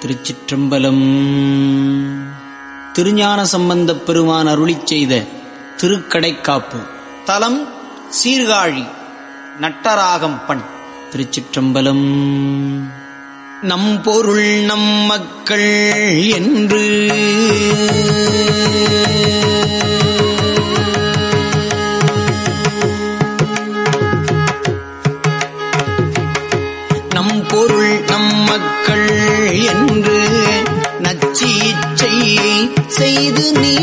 திருச்சிற்றம்பலம். திருஞான சம்பந்தப் பெருமான் அருளி செய்த திருக்கடைக்காப்பு. தலம் சீர்காழி நட்டராகம் பண் திருச்சிற்றம்பலம். நம் பொருள் நம் மக்கள் என்று அவற்றை செய்து நீ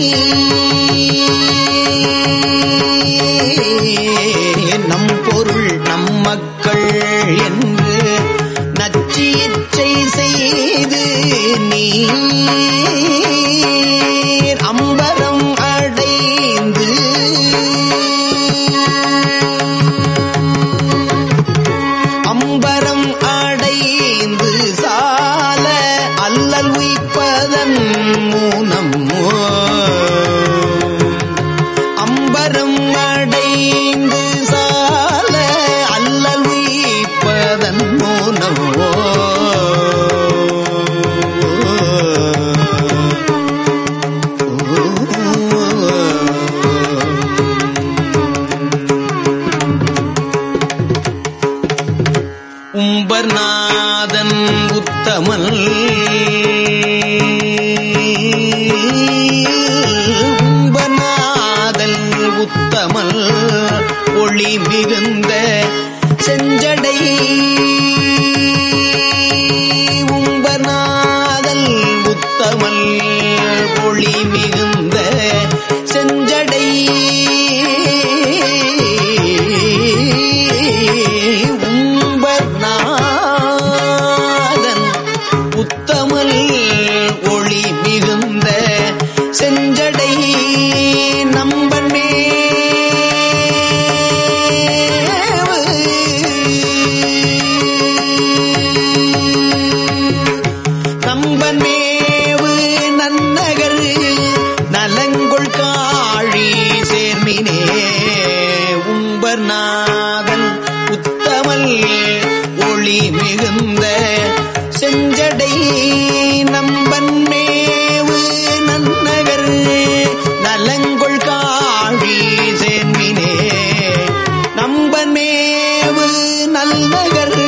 பொழி மிகும் நன்னகர்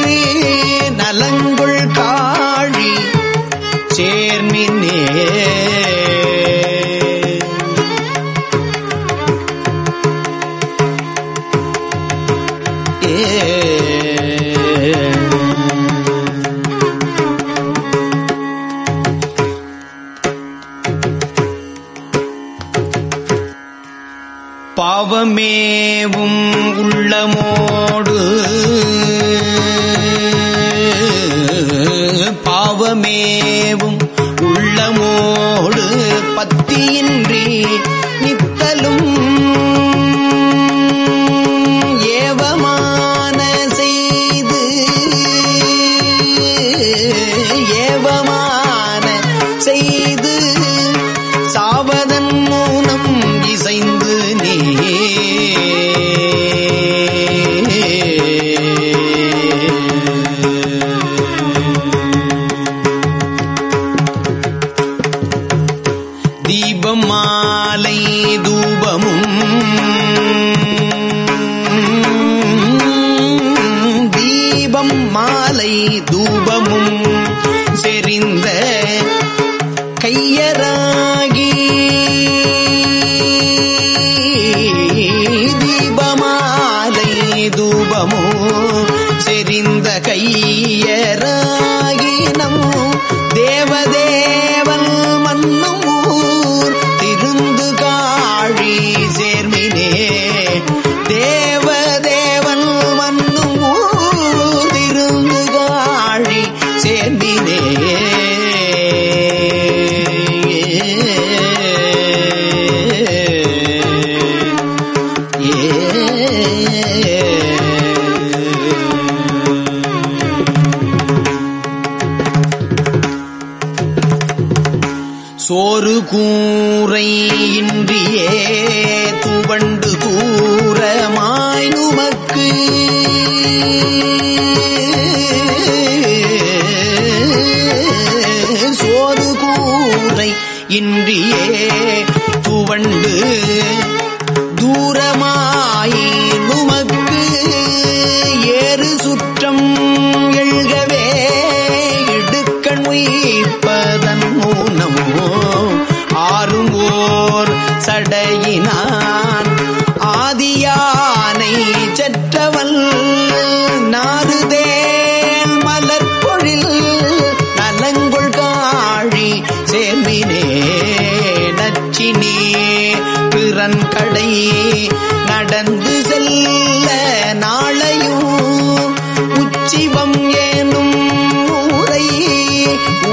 பாவமேவும் உள்ளமோடு. பாவமேவும் உள்ளமோடு. பத்தியின்றி நித்தலும் சோது கூரை இன்றியே துவண்டு தூரமாய் உமக்கு ஏறு சுற்றம் எழுகவே இடுக்கண் உயிப்பதன் மூனமோ ஆறுங்கோர் சடையினான். ஆதியா நடந்து செல்ல நாளையும் உச்சிவம் ஏனும் ஊரை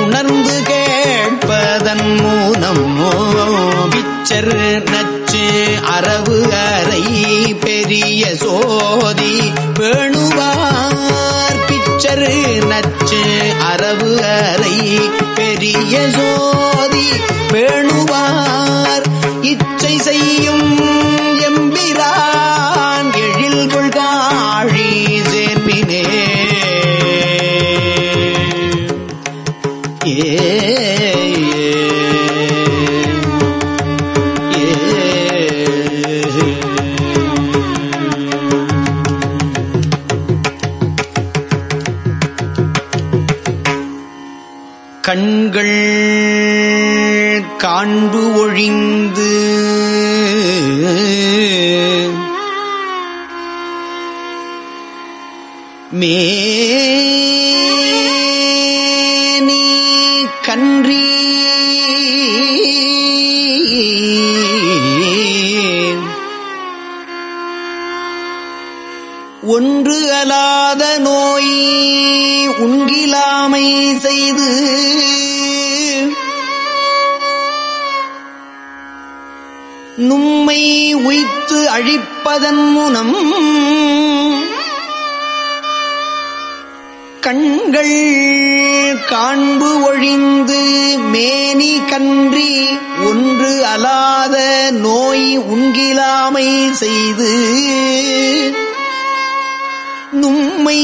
உணர்ந்து கேட்பதன் மூலம் பிச்சர் நச்சு அரவு அறை பெரிய சோதி வேணுவார். பிச்சர் நச்சு அரவு அறை பெரிய சோதி வேணுவார். இச்சை செய்யும் கண்கள் காண்பு ஒழிந்து அழிப்பதன் முனம் கண்கள் காண்பு ஒழிந்து மேனி கன்றி ஒன்று அலாத நோய் உண்கிலாமை செய்து நும்மை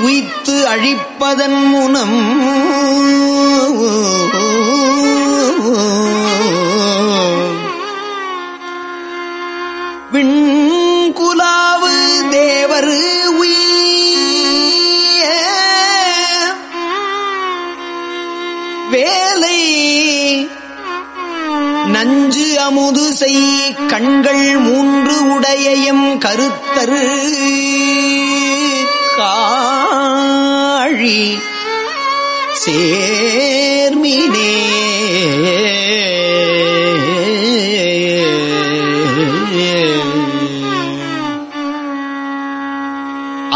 உய்த்து அழிப்பதன் முனம் விண்குலாவு தேவர் உய வேலை நஞ்சு அமுது செய் கண்கள் மூன்று உடையையும் கருத்தரு. காழி சேர்மினே.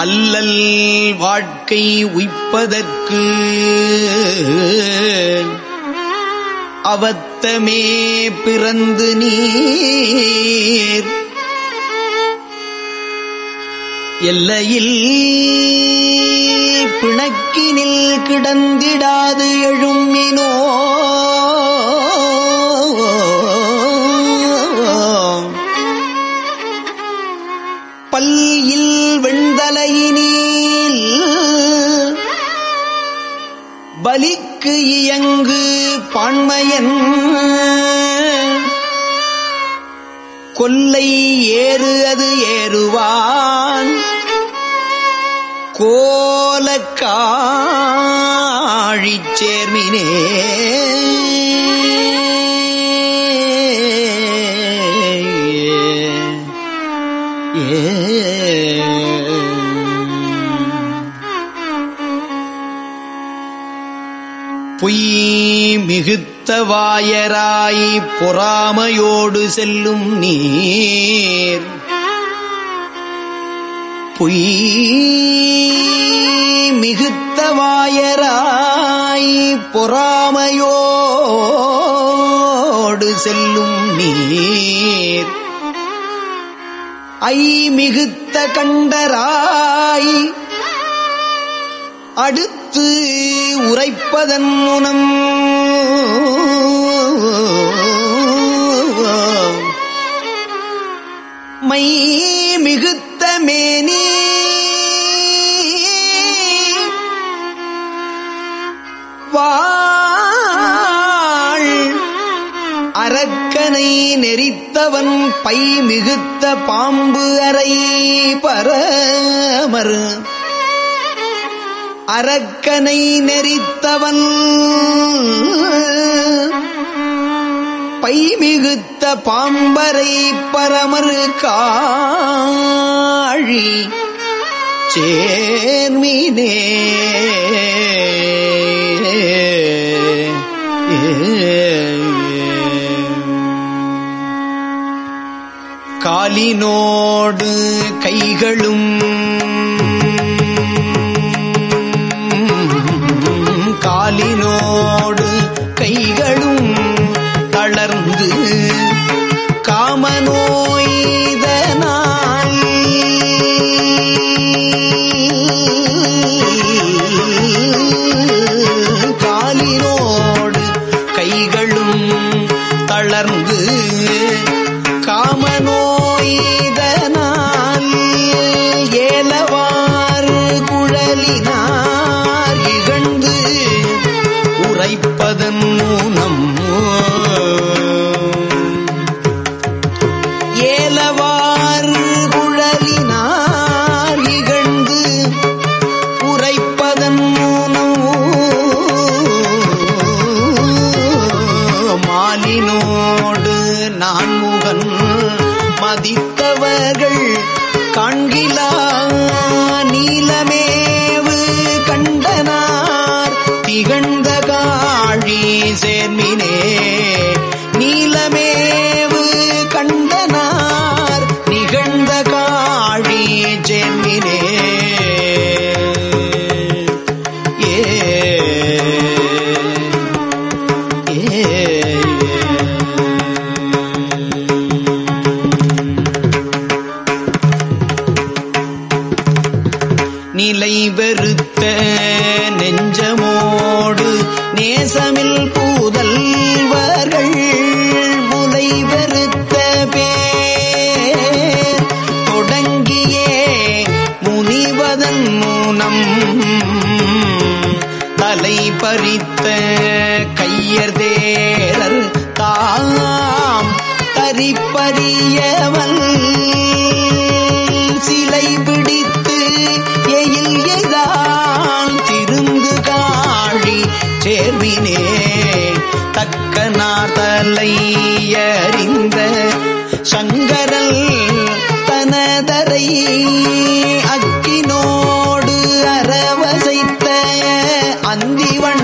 அல்லல் வாழ்க்கை உய்ப்பதற்கு அவத்தமே பிறந்து நீர். எல்லையில் பிணக்கினில் கிடந்திடாது எழும்பினோ கோலக்காழிச் காழிச்சேர்மினே பொய் மிகுத்த வாயராய் பொறாமையோடு செல்லும் நீர். பொய் மிகுத்த வாயராய் பொறாமையோடு செல்லும் நீர். ஐ மிகுத்த கண்டராய் அடுத்து உரைப்பதன் முனம் மை மிகுத்த மேனே பங்கனை நெறித்தவன் பை மிகுத்த பாம்பு அறை பரமர் அரக்கனை நெறித்தவன் பை மிகுத்த பாம்பரை பரமர் காழி. சேர்மினே காலினோடு கைகளும் காலினோ அதன் மூலம் நிலை வெறுத்த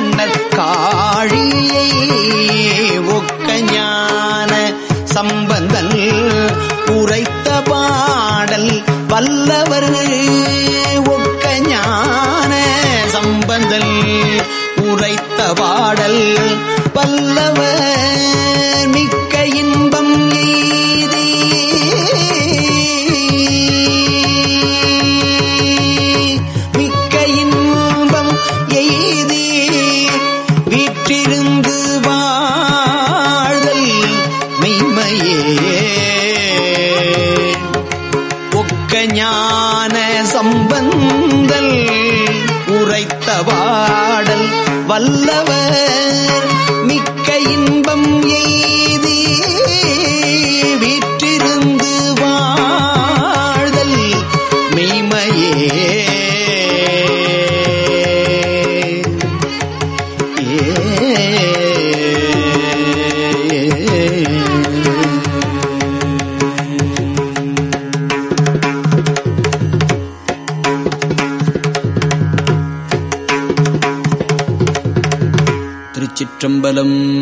மன்னர் காழியை ஒக்க ஞான சம்பந்தன் உரைத்த பாடல் வல்லவர் ஒக்க ஞான சம்பந்தன் உரைத்த பாடல் வல்லவர் चम्बलम्